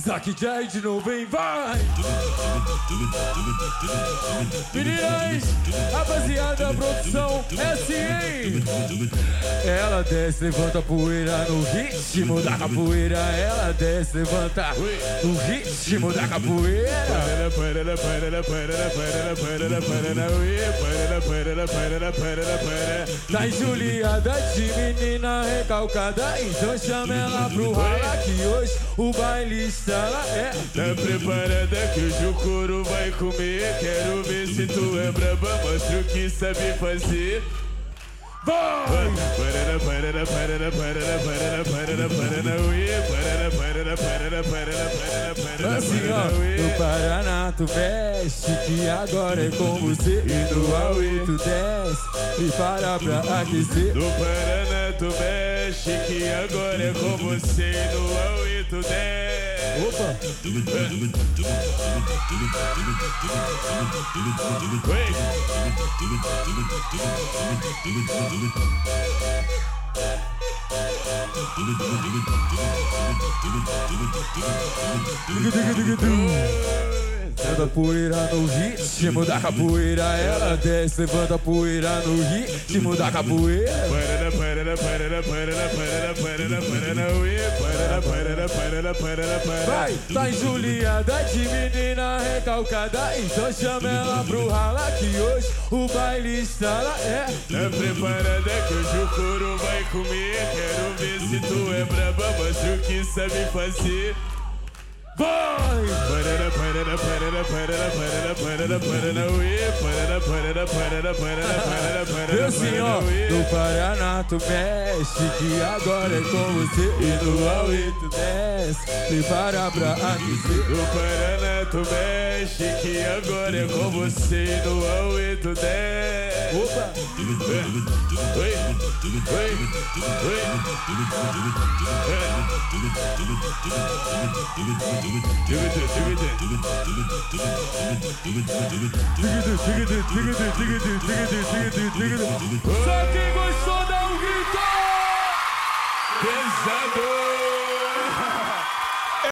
Zack J de novo, hein? Vai! Meninas, rapaziada, produção é assim, hein? Ela desce, levanta a poeira no ritmo da capoeira. Ela desce, levanta no ritmo da capoeira. Tá enjuliada de menina recalcada, então chama ela pro rala que hoje o baile está lá. É, Tá preparada que hoje o couro vai comer Quero ver se tu é braba, mostra o que sabe fazer vai! Assim uê Paraná tu mexe que agora é com você E no Aue tu desce e para pra aquecer No Paraná tu mexe que agora é com você No Aue tu desce Opa! Uê Levanta a poeira no ritmo da capoeira Ela desce, levanta a poeira no ritmo da capoeira. Vai, tá enjuliada de menina recalcada Então chama ela pro rala que hoje o baile está lá. É, Tá preparada que hoje o couro vai comer. Quero ver se tu é braba, mostra o que sabe fazer? Vai! Parará, parará, parará, parará, parará, parará, parará, uê. Parará, parará, parará, parará, parará, parará, Meu senhor, no Paraná tu mexe que agora é com você. E no Aue tu desce, prepara pra aquecer No Paraná tu mexe que agora é com você No Aue tu desce Opa! Oi, oi, oi Só quem gostou